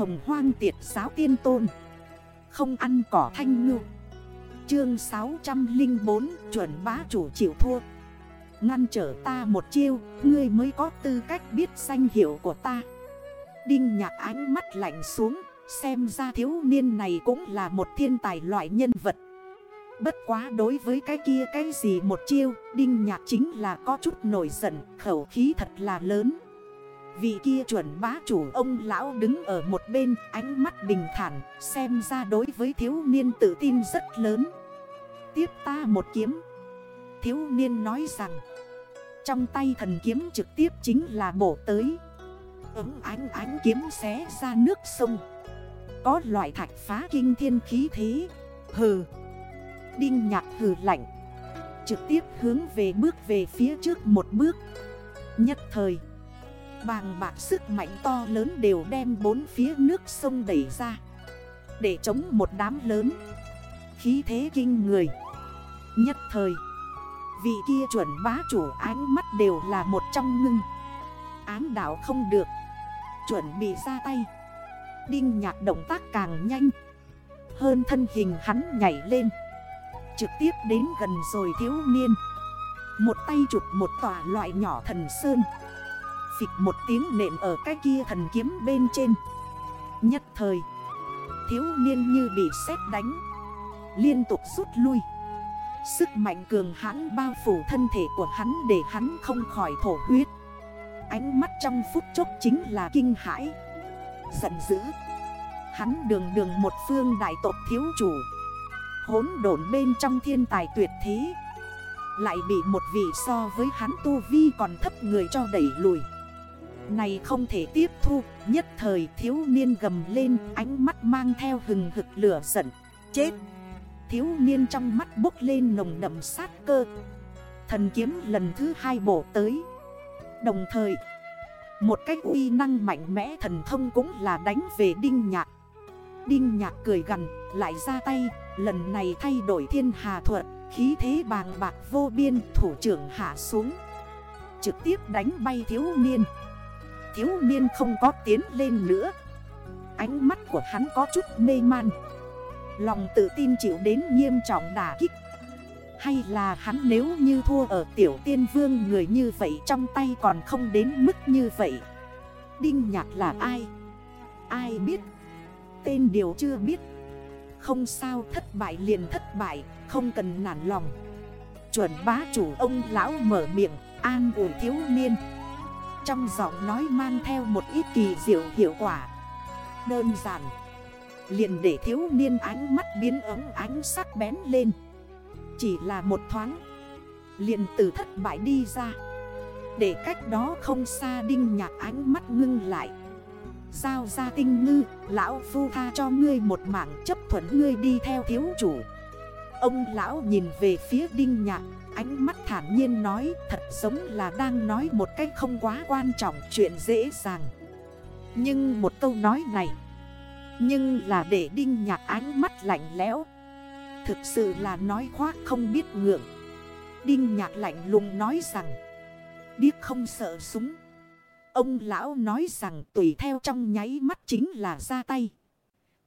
hồng hoang tiệt giáo tiên tôn. Không ăn cỏ thanh ngư. Chương 604 chuẩn bá chủ chịu thua. Ngăn trở ta một chiêu, Ngươi mới có tư cách biết danh hiệu của ta. Đinh nhạc ánh mắt lạnh xuống, Xem ra thiếu niên này cũng là một thiên tài loại nhân vật. Bất quá đối với cái kia cái gì một chiêu, Đinh nhạc chính là có chút nổi giận, Khẩu khí thật là lớn. Vị kia chuẩn bá chủ ông lão đứng ở một bên, Ánh mắt bình thản, Xem ra đối với thiếu niên tự tin rất lớn. Tiếp ta một kiếm. Thiếu niên nói rằng, Trong tay thần kiếm trực tiếp chính là bổ tới. Ứng ánh ánh kiếm xé ra nước sông. Có loại thạch phá kinh thiên khí thế. Hừ. Đinh nhạc hừ lạnh. Trực tiếp hướng về bước về phía trước một bước. Nhất thời Bàng bạc sức mạnh to lớn đều đem bốn phía nước sông đẩy ra. Để chống một đám lớn. Khí thế kinh người. Nhất thời, Vị kia chuẩn bá chủ ánh mắt đều là một trong ngưng. Ám đảo không được. Chuẩn bị ra tay. Đinh nhạc động tác càng nhanh. Hơn thân hình hắn nhảy lên. Trực tiếp đến gần rồi thiếu niên. Một tay chụp một tòa loại nhỏ thần sơn. Phịch một tiếng nện ở cái kia thần kiếm bên trên. Nhất thời, Thiếu niên như bị sét đánh, Liên tục rút lui. Sức mạnh cường hãn bao phủ thân thể của hắn để hắn không khỏi thổ huyết. Ánh mắt trong phút chốc chính là kinh hãi. Giận dữ. Hắn đường đường một phương đại tộc thiếu chủ. Hốn đổn bên trong thiên tài tuyệt thế. Lại bị một vị so với hắn tu vi còn thấp người cho đẩy lùi. Này không thể tiếp thu, Nhất thời thiếu niên gầm lên, Ánh mắt mang theo hừng hực lửa giận. Chết! Thiếu niên trong mắt bốc lên nồng đậm sát cơ. Thần kiếm lần thứ hai bổ tới. Đồng thời, Một cách uy năng mạnh mẽ thần thông cũng là đánh về đinh nhạc. Đinh nhạc cười gần lại ra tay, Lần này thay đổi thiên hà thuật, Khí thế bàng bạc vô biên, thủ trưởng hạ xuống. Trực tiếp đánh bay thiếu niên. Thiếu niên không có tiến lên nữa. Ánh mắt của hắn có chút mê man. Lòng tự tin chịu đến nghiêm trọng đả kích. Hay là hắn nếu như thua ở tiểu tiên vương người như vậy trong tay còn không đến mức như vậy? Đinh nhạc là ai? Ai biết? Tên điều chưa biết. Không sao, thất bại liền thất bại, Không cần nản lòng. Chuẩn bá chủ ông lão mở miệng, An ủi thiếu niên. Trong giọng nói mang theo một ít kỳ diệu hiệu quả. Đơn giản. Liền để thiếu niên ánh mắt biến ấm ánh sắc bén lên. Chỉ là một thoáng. Liền từ thất bại đi ra. Để cách đó không xa đinh nhạc ánh mắt ngưng lại. Giao ra tinh ngư, Lão phu tha cho ngươi một mảng chấp thuận ngươi đi theo thiếu chủ. Ông lão nhìn về phía đinh nhạc. Ánh mắt thản nhiên nói, Thật giống là đang nói một cách không quá quan trọng Chuyện dễ dàng. Nhưng một câu nói này, nhưng là để đinh nhạc ánh mắt lạnh lẽo. Thực sự là nói khoác không biết ngượng. Đinh nhạc lạnh lùng nói rằng, Điếc không sợ súng. Ông lão nói rằng, tùy theo trong nháy mắt chính là ra tay.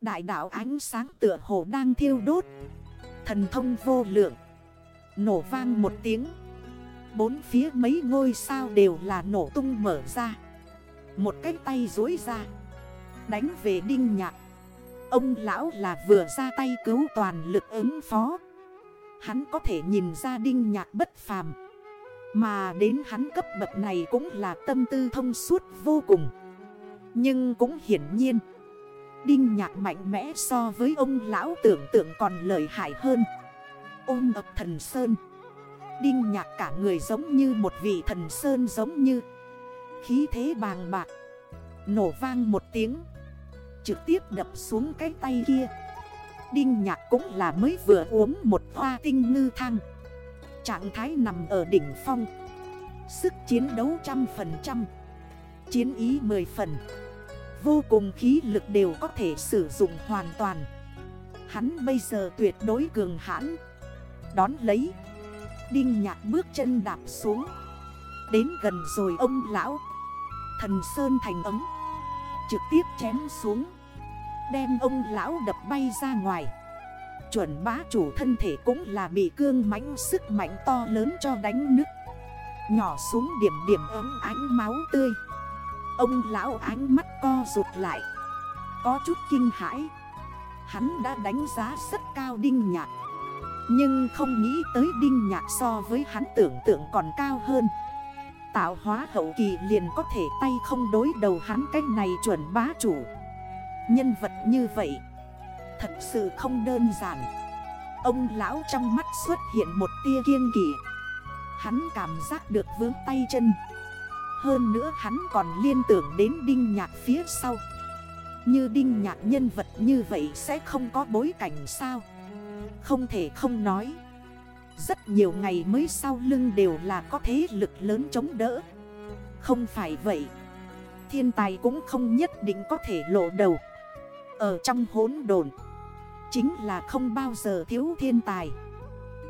Đại đạo ánh sáng tựa hồ đang thiêu đốt. Thần thông vô lượng. Nổ vang một tiếng. Bốn phía mấy ngôi sao đều là nổ tung mở ra. Một cái tay dối ra. Đánh về đinh nhạc. Ông lão là vừa ra tay cứu toàn lực ứng phó. Hắn có thể nhìn ra đinh nhạc bất phàm. Mà đến hắn cấp bậc này cũng là tâm tư thông suốt vô cùng. Nhưng cũng hiển nhiên, Đinh nhạc mạnh mẽ so với ông lão tưởng tượng còn lợi hại hơn. Ôm ập thần sơn. Đinh nhạc cả người giống như một vị thần sơn giống như. Khí thế bàng bạc. Nổ vang một tiếng. Trực tiếp đập xuống cái tay kia. Đinh nhạc cũng là mới vừa uống một hoa tinh ngư thang. Trạng thái nằm ở đỉnh phong. Sức chiến đấu trăm phần trăm. Chiến ý mười phần. Vô cùng khí lực đều có thể sử dụng hoàn toàn. Hắn bây giờ tuyệt đối cường hãn. Đón lấy. Đinh nhạc bước chân đạp xuống. Đến gần rồi ông lão. Thần Sơn thành ấm. Trực tiếp chém xuống. Đem ông lão đập bay ra ngoài. Chuẩn bá chủ thân thể cũng là bị cương mãnh sức mạnh to lớn cho đánh nứt. Nhỏ xuống điểm điểm ấm ánh máu tươi. Ông lão ánh mắt co rụt lại. Có chút kinh hãi. Hắn đã đánh giá rất cao Đinh Nhạc. Nhưng không nghĩ tới Đinh Nhạc so với hắn tưởng tượng còn cao hơn. Tạo hóa hậu kỳ liền có thể tay không đối đầu hắn cách này chuẩn bá chủ. Nhân vật như vậy, Thật sự không đơn giản. Ông lão trong mắt xuất hiện một tia kiên kỷ Hắn cảm giác được vướng tay chân. Hơn nữa hắn còn liên tưởng đến đinh nhạc phía sau. Như đinh nhạc nhân vật như vậy sẽ không có bối cảnh sao? Không thể không nói. Rất nhiều ngày mới sau lưng đều là có thế lực lớn chống đỡ. Không phải vậy. Thiên tài cũng không nhất định có thể lộ đầu. Ở trong hốn đồn Chính là không bao giờ thiếu thiên tài.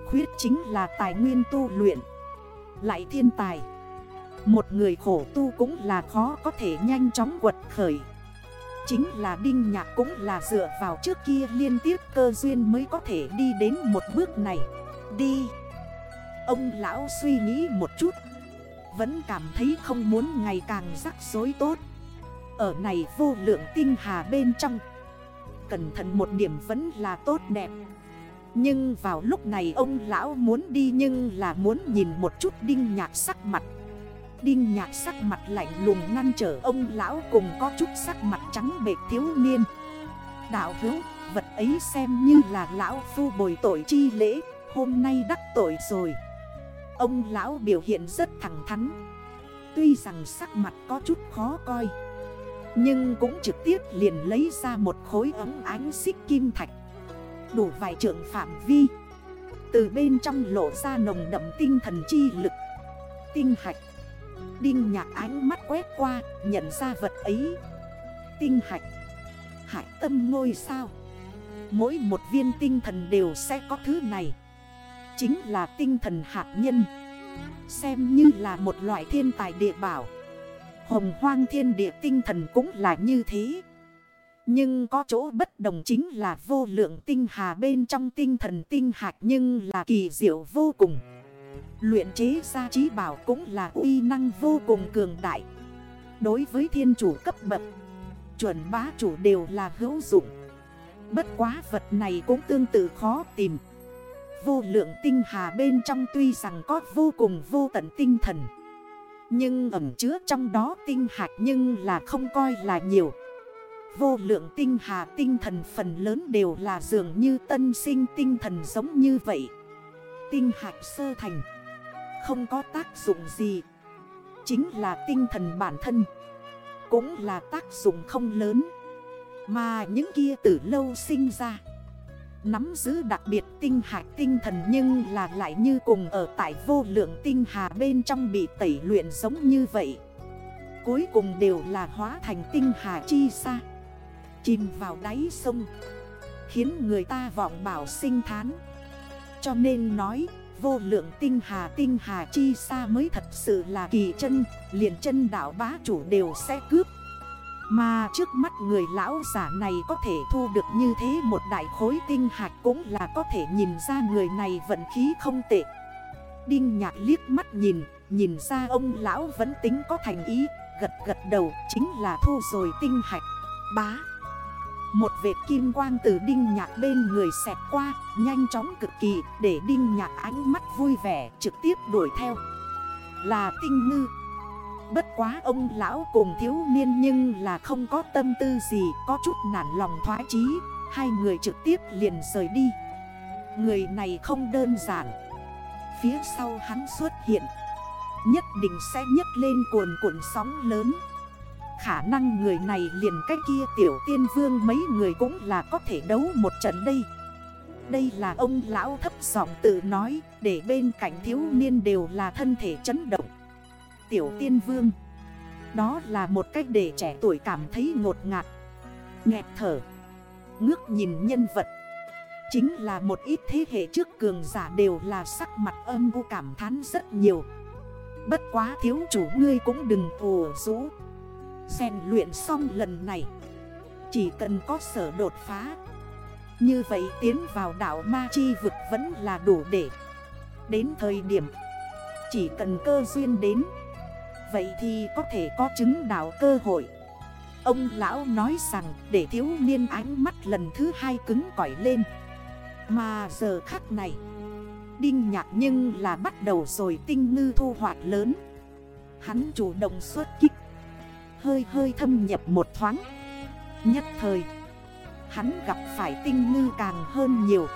Khuyết chính là tài nguyên tu luyện. Lại thiên tài, Một người khổ tu cũng là khó có thể nhanh chóng quật khởi. Chính là Đinh Nhạc cũng là dựa vào trước kia liên tiếp cơ duyên mới có thể đi đến một bước này. Đi. Ông lão suy nghĩ một chút. Vẫn cảm thấy không muốn ngày càng rắc rối tốt. Ở này vô lượng tinh hà bên trong. Cẩn thận một điểm vẫn là tốt đẹp. Nhưng vào lúc này ông lão muốn đi nhưng là muốn nhìn một chút đinh nhạc sắc mặt. Đinh nhạc sắc mặt lạnh lùng ngăn trở ông lão cùng có chút sắc mặt trắng bệt thiếu niên. Đạo hữu, vật ấy xem như là lão phu bồi tội chi lễ Hôm nay đắc tội rồi. Ông lão biểu hiện rất thẳng thắn. Tuy rằng sắc mặt có chút khó coi nhưng cũng trực tiếp liền lấy ra một khối ấm ánh xích kim thạch. Đủ vài trượng phạm vi. Từ bên trong lộ ra nồng đậm tinh thần chi lực. Tinh hạch Đinh nhạc ánh mắt quét qua, Nhận ra vật ấy. Tinh hạch. Hải tâm ngôi sao. Mỗi một viên tinh thần đều sẽ có thứ này. Chính là tinh thần hạt nhân. Xem như là một loại thiên tài địa bảo. Hồng hoang thiên địa tinh thần cũng là như thế. Nhưng có chỗ bất đồng chính là vô lượng tinh hà bên trong tinh thần tinh hạt nhưng là kỳ diệu vô cùng. Luyện chế ra trí bảo cũng là uy năng vô cùng cường đại. Đối với thiên chủ cấp bậc, chuẩn bá chủ đều là hữu dụng. Bất quá vật này cũng tương tự khó tìm. Vô lượng tinh hà bên trong tuy rằng có vô cùng vô tận tinh thần. Nhưng ẩm chứa trong đó tinh hạt nhưng là không coi là nhiều Vô lượng tinh hà tinh thần phần lớn đều là dường như tân sinh tinh thần giống như vậy Tinh hạch sơ thành. Không có tác dụng gì. Chính là tinh thần bản thân. Cũng là tác dụng không lớn. Mà những kia từ lâu sinh ra. Nắm giữ đặc biệt tinh hạch tinh thần nhưng là lại như cùng ở tại vô lượng tinh hà bên trong bị tẩy luyện giống như vậy. Cuối cùng đều là hóa thành tinh hà chi xa Chìm vào đáy sông. Khiến người ta vọng bảo sinh thán. Cho nên nói vô lượng tinh hà tinh hà chi xa mới thật sự là kỳ chân Liền chân đảo bá chủ đều sẽ cướp mà trước mắt người lão giả này có thể thu được như thế một đại khối tinh hạt cũng là có thể nhìn ra người này vận khí không tệ. Đinh nhạc liếc mắt nhìn, nhìn ra ông lão vẫn tính có thành ý, gật gật đầu chính là thu rồi tinh hạch. Bá! Một vệt kim quang từ đinh nhạc bên người xẹt qua, nhanh chóng cực kỳ để đinh nhạc ánh mắt vui vẻ trực tiếp đuổi theo. Là tinh ngư. Bất quá ông lão cùng thiếu niên nhưng là không có tâm tư gì Có chút nản lòng thoái chí Hai người trực tiếp liền rời đi Người này không đơn giản Phía sau hắn xuất hiện Nhất định sẽ nhấc lên cuồn cuộn sóng lớn Khả năng người này liền cách kia tiểu tiên vương mấy người cũng là có thể đấu một trận đây. Đây là ông lão thấp giọng tự nói, Để bên cạnh thiếu niên đều là thân thể chấn động. Tiểu tiên vương, Đó là một cách để trẻ tuổi cảm thấy ngột ngạt, Nghẹt thở, Ngước nhìn nhân vật. Chính là một ít thế hệ trước cường giả đều là sắc mặt âm u cảm thán rất nhiều. Bất quá thiếu chủ ngươi cũng đừng ồ rũ Rèn luyện xong lần này. Chỉ cần có sở đột phá. Như vậy tiến vào đảo Ma Chi vực vẫn là đủ để. Đến thời điểm, Chỉ cần cơ duyên đến. Vậy thì có thể có chứng đảo cơ hội. Ông lão nói rằng để thiếu niên ánh mắt lần thứ hai cứng cỏi lên. Mà giờ khắc này, Đinh nhạc nhưng là bắt đầu rồi tinh ngư thu hoạch lớn. Hắn chủ động xuất kích. Hơi hơi thâm nhập một thoáng. Nhất thời, Hắn gặp phải tinh ngư càng hơn nhiều.